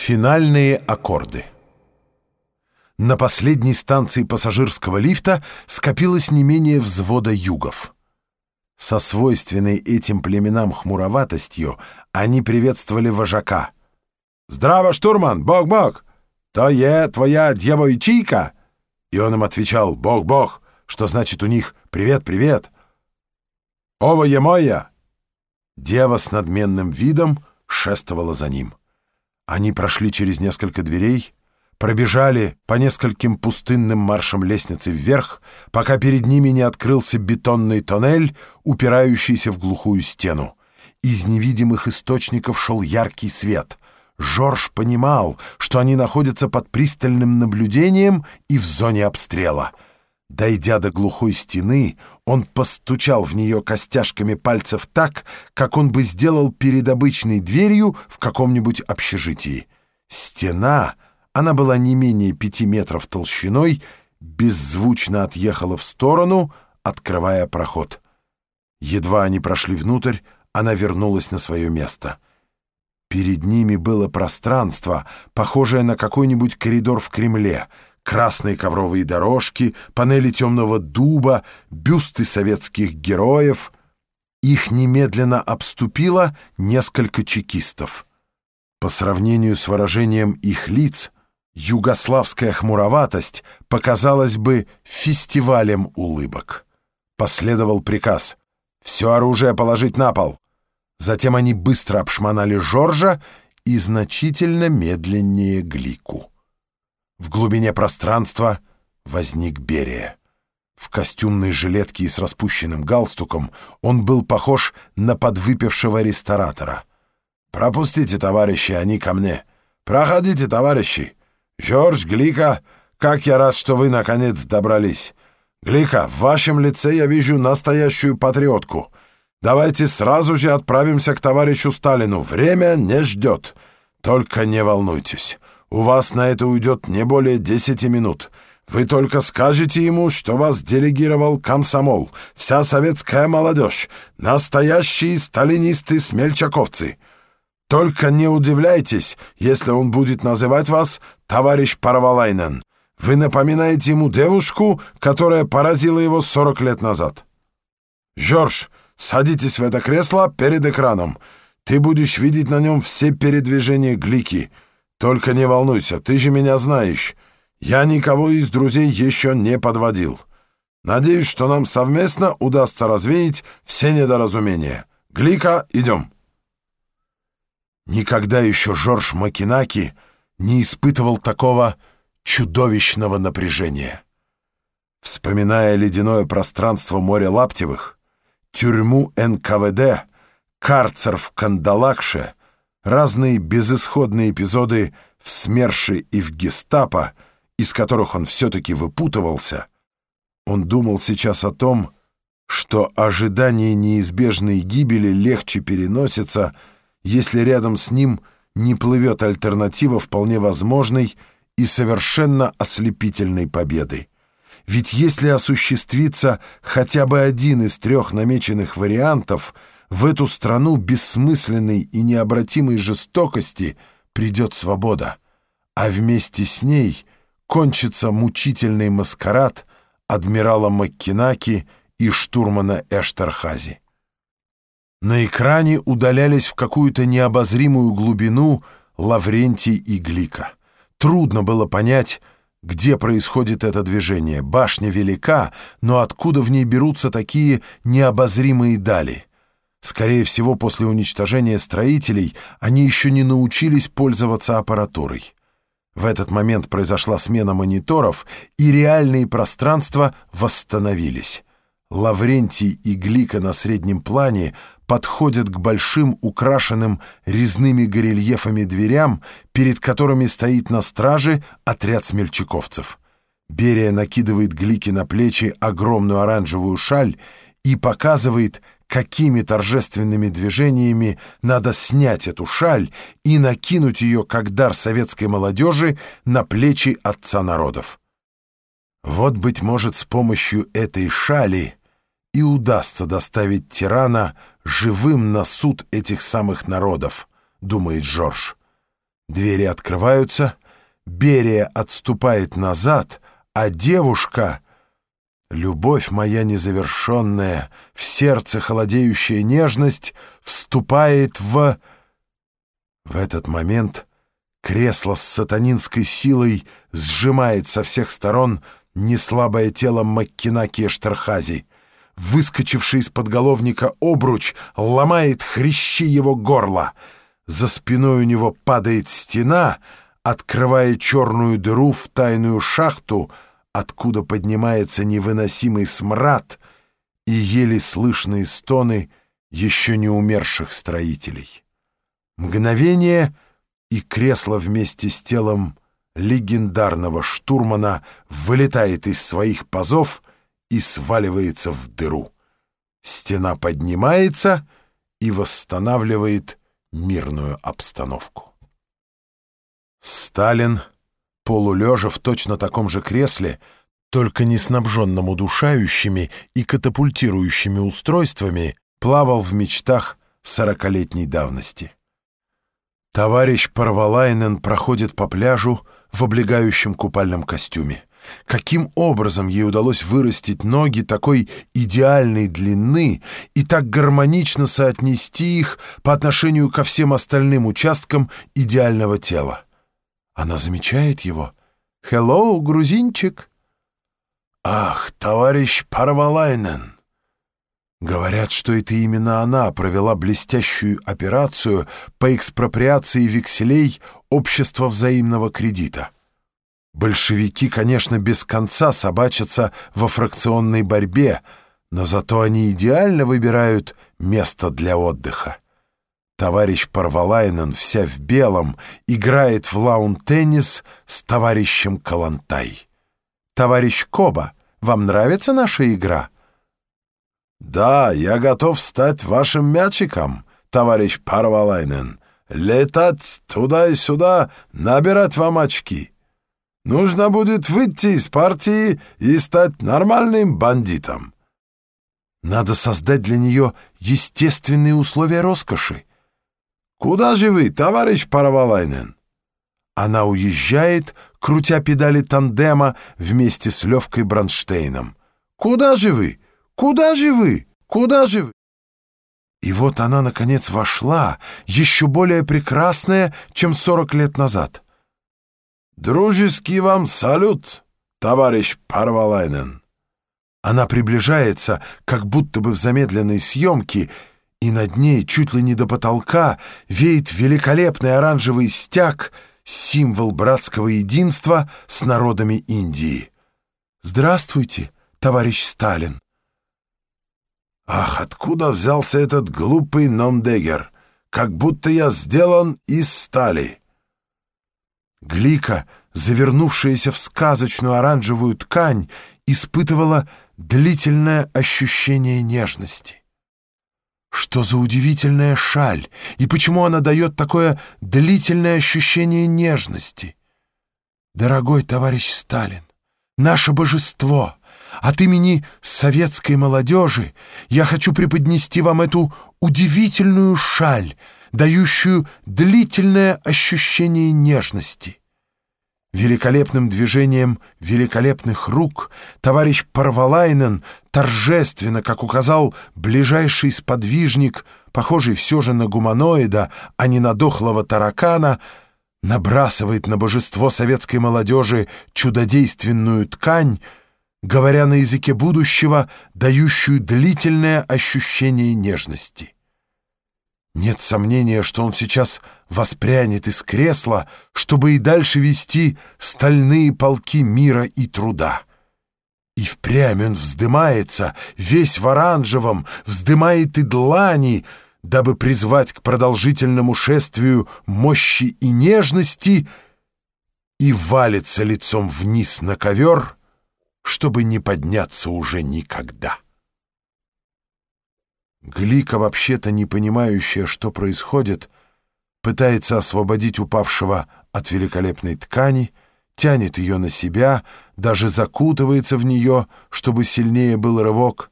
Финальные аккорды. На последней станции пассажирского лифта скопилось не менее взвода югов. Со свойственной этим племенам хмуроватостью они приветствовали вожака. «Здраво, штурман! Бог-бог! То е твоя дьявойчийка!» И он им отвечал «Бог-бог!», что значит у них «Привет-привет!» «Ова е моя!» Дева с надменным видом шествовала за ним. Они прошли через несколько дверей, пробежали по нескольким пустынным маршам лестницы вверх, пока перед ними не открылся бетонный тоннель, упирающийся в глухую стену. Из невидимых источников шел яркий свет. Жорж понимал, что они находятся под пристальным наблюдением и в зоне обстрела — Дойдя до глухой стены, он постучал в нее костяшками пальцев так, как он бы сделал перед обычной дверью в каком-нибудь общежитии. Стена, она была не менее пяти метров толщиной, беззвучно отъехала в сторону, открывая проход. Едва они прошли внутрь, она вернулась на свое место. Перед ними было пространство, похожее на какой-нибудь коридор в Кремле — красные ковровые дорожки, панели темного дуба, бюсты советских героев. Их немедленно обступило несколько чекистов. По сравнению с выражением их лиц, югославская хмуроватость показалась бы фестивалем улыбок. Последовал приказ «Все оружие положить на пол». Затем они быстро обшмонали Жоржа и значительно медленнее Глику. В глубине пространства возник Берия. В костюмной жилетке и с распущенным галстуком он был похож на подвыпившего ресторатора. «Пропустите, товарищи, они ко мне. Проходите, товарищи. Жорж, Глика, как я рад, что вы, наконец, добрались. Глика, в вашем лице я вижу настоящую патриотку. Давайте сразу же отправимся к товарищу Сталину. Время не ждет. Только не волнуйтесь». У вас на это уйдет не более десяти минут. Вы только скажете ему, что вас делегировал комсомол, вся советская молодежь, настоящие сталинисты-смельчаковцы. Только не удивляйтесь, если он будет называть вас товарищ Парвалайнен. Вы напоминаете ему девушку, которая поразила его 40 лет назад. Жорж, садитесь в это кресло перед экраном. Ты будешь видеть на нем все передвижения Глики — только не волнуйся, ты же меня знаешь. Я никого из друзей еще не подводил. Надеюсь, что нам совместно удастся развеять все недоразумения. Глика, идем. Никогда еще Жорж Макинаки не испытывал такого чудовищного напряжения. Вспоминая ледяное пространство моря Лаптевых, тюрьму НКВД, карцер в Кандалакше — разные безысходные эпизоды в СМЕРШе и в гестапо, из которых он все-таки выпутывался, он думал сейчас о том, что ожидание неизбежной гибели легче переносится, если рядом с ним не плывет альтернатива вполне возможной и совершенно ослепительной победы. Ведь если осуществится хотя бы один из трех намеченных вариантов — в эту страну бессмысленной и необратимой жестокости придет свобода, а вместе с ней кончится мучительный маскарад адмирала Маккинаки и штурмана Эштерхази. На экране удалялись в какую-то необозримую глубину Лаврентий и Глика. Трудно было понять, где происходит это движение. Башня велика, но откуда в ней берутся такие необозримые дали — Скорее всего, после уничтожения строителей они еще не научились пользоваться аппаратурой. В этот момент произошла смена мониторов, и реальные пространства восстановились. Лаврентий и Глика на среднем плане подходят к большим украшенным резными горельефами дверям, перед которыми стоит на страже отряд смельчаковцев. Берия накидывает Глике на плечи огромную оранжевую шаль и показывает, какими торжественными движениями надо снять эту шаль и накинуть ее, как дар советской молодежи, на плечи отца народов. Вот, быть может, с помощью этой шали и удастся доставить тирана живым на суд этих самых народов, думает Жорж. Двери открываются, Берия отступает назад, а девушка... Любовь моя незавершенная, в сердце холодеющая нежность вступает в... В этот момент кресло с сатанинской силой сжимает со всех сторон неслабое тело Маккинаки Эштерхази. Выскочивший из подголовника обруч ломает хрящи его горла. За спиной у него падает стена, открывая черную дыру в тайную шахту, откуда поднимается невыносимый смрад и еле слышные стоны еще не умерших строителей. Мгновение, и кресло вместе с телом легендарного штурмана вылетает из своих пазов и сваливается в дыру. Стена поднимается и восстанавливает мирную обстановку. Сталин, полулежа в точно таком же кресле, только не снабженном удушающими и катапультирующими устройствами, плавал в мечтах сорокалетней давности. Товарищ Парвалайнен проходит по пляжу в облегающем купальном костюме. Каким образом ей удалось вырастить ноги такой идеальной длины и так гармонично соотнести их по отношению ко всем остальным участкам идеального тела? Она замечает его. «Хеллоу, грузинчик!» «Ах, товарищ Парвалайнен!» Говорят, что это именно она провела блестящую операцию по экспроприации векселей общества взаимного кредита. Большевики, конечно, без конца собачатся во фракционной борьбе, но зато они идеально выбирают место для отдыха. Товарищ Парвалайнен, вся в белом, играет в лаун-теннис с товарищем Калантай. «Товарищ Коба, вам нравится наша игра?» «Да, я готов стать вашим мячиком, товарищ Парвалайнен. Летать туда и сюда, набирать вам очки. Нужно будет выйти из партии и стать нормальным бандитом». Надо создать для нее естественные условия роскоши. «Куда же вы, товарищ Паравалайнен?» Она уезжает, крутя педали тандема вместе с Левкой Бронштейном. «Куда же вы? Куда же вы? Куда же вы?» И вот она, наконец, вошла, еще более прекрасная, чем сорок лет назад. «Дружеский вам салют, товарищ Парвалайнен!» Она приближается, как будто бы в замедленной съемке, и над ней, чуть ли не до потолка, веет великолепный оранжевый стяг, символ братского единства с народами Индии. «Здравствуйте, товарищ Сталин!» «Ах, откуда взялся этот глупый Номдегер? Как будто я сделан из стали!» Глика, завернувшаяся в сказочную оранжевую ткань, испытывала длительное ощущение нежности. Что за удивительная шаль, и почему она дает такое длительное ощущение нежности? Дорогой товарищ Сталин, наше божество, от имени советской молодежи я хочу преподнести вам эту удивительную шаль, дающую длительное ощущение нежности. Великолепным движением великолепных рук товарищ Парвалайнен торжественно, как указал ближайший сподвижник, похожий все же на гуманоида, а не на дохлого таракана, набрасывает на божество советской молодежи чудодейственную ткань, говоря на языке будущего, дающую длительное ощущение нежности. Нет сомнения, что он сейчас воспрянет из кресла, чтобы и дальше вести стальные полки мира и труда. И впрямь он вздымается, весь в оранжевом, вздымает и длани, дабы призвать к продолжительному шествию мощи и нежности, и валится лицом вниз на ковер, чтобы не подняться уже никогда. Глика, вообще-то не понимающая, что происходит, пытается освободить упавшего от великолепной ткани, тянет ее на себя, даже закутывается в нее, чтобы сильнее был рывок.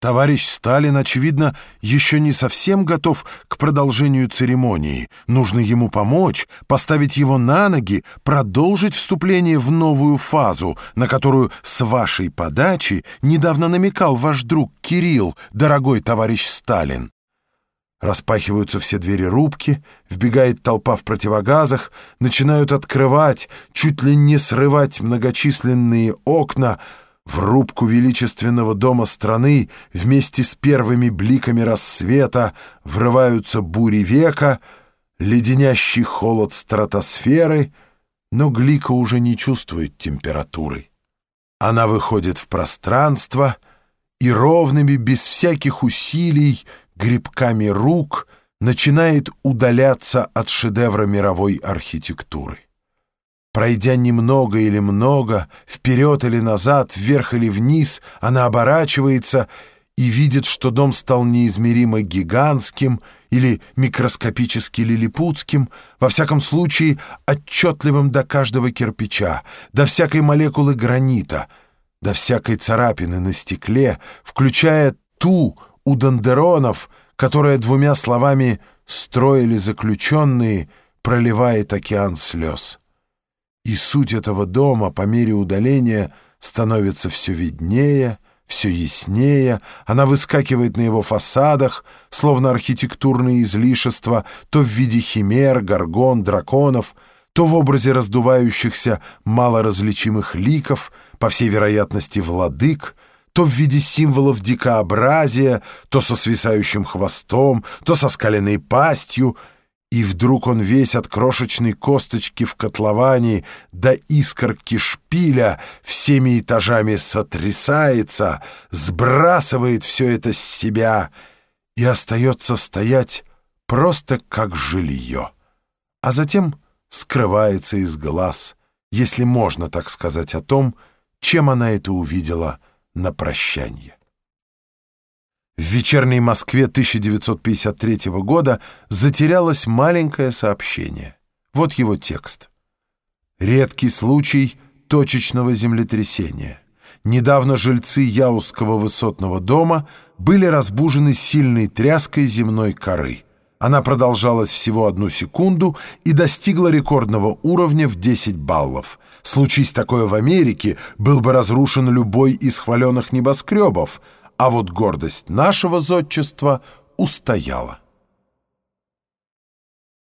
Товарищ Сталин, очевидно, еще не совсем готов к продолжению церемонии. Нужно ему помочь, поставить его на ноги, продолжить вступление в новую фазу, на которую с вашей подачи недавно намекал ваш друг Кирилл, дорогой товарищ Сталин. Распахиваются все двери рубки, вбегает толпа в противогазах, начинают открывать, чуть ли не срывать многочисленные окна — в рубку величественного дома страны вместе с первыми бликами рассвета врываются бури века, леденящий холод стратосферы, но Глика уже не чувствует температуры. Она выходит в пространство и ровными, без всяких усилий, грибками рук начинает удаляться от шедевра мировой архитектуры. Пройдя немного или много, вперед или назад, вверх или вниз, она оборачивается и видит, что дом стал неизмеримо гигантским или микроскопически лилипутским, во всяком случае отчетливым до каждого кирпича, до всякой молекулы гранита, до всякой царапины на стекле, включая ту у Дондеронов, которая двумя словами «строили заключенные», проливает океан слез и суть этого дома по мере удаления становится все виднее, все яснее, она выскакивает на его фасадах, словно архитектурные излишества, то в виде химер, горгон, драконов, то в образе раздувающихся малоразличимых ликов, по всей вероятности владык, то в виде символов дикообразия, то со свисающим хвостом, то со скаленной пастью — и вдруг он весь от крошечной косточки в котловане до искорки шпиля всеми этажами сотрясается, сбрасывает все это с себя и остается стоять просто как жилье, а затем скрывается из глаз, если можно так сказать о том, чем она это увидела на прощание. В вечерней Москве 1953 года затерялось маленькое сообщение. Вот его текст. Редкий случай точечного землетрясения. Недавно жильцы Яузского высотного дома были разбужены сильной тряской земной коры. Она продолжалась всего одну секунду и достигла рекордного уровня в 10 баллов. Случись такое в Америке, был бы разрушен любой из хваленных небоскребов — а вот гордость нашего зодчества устояла.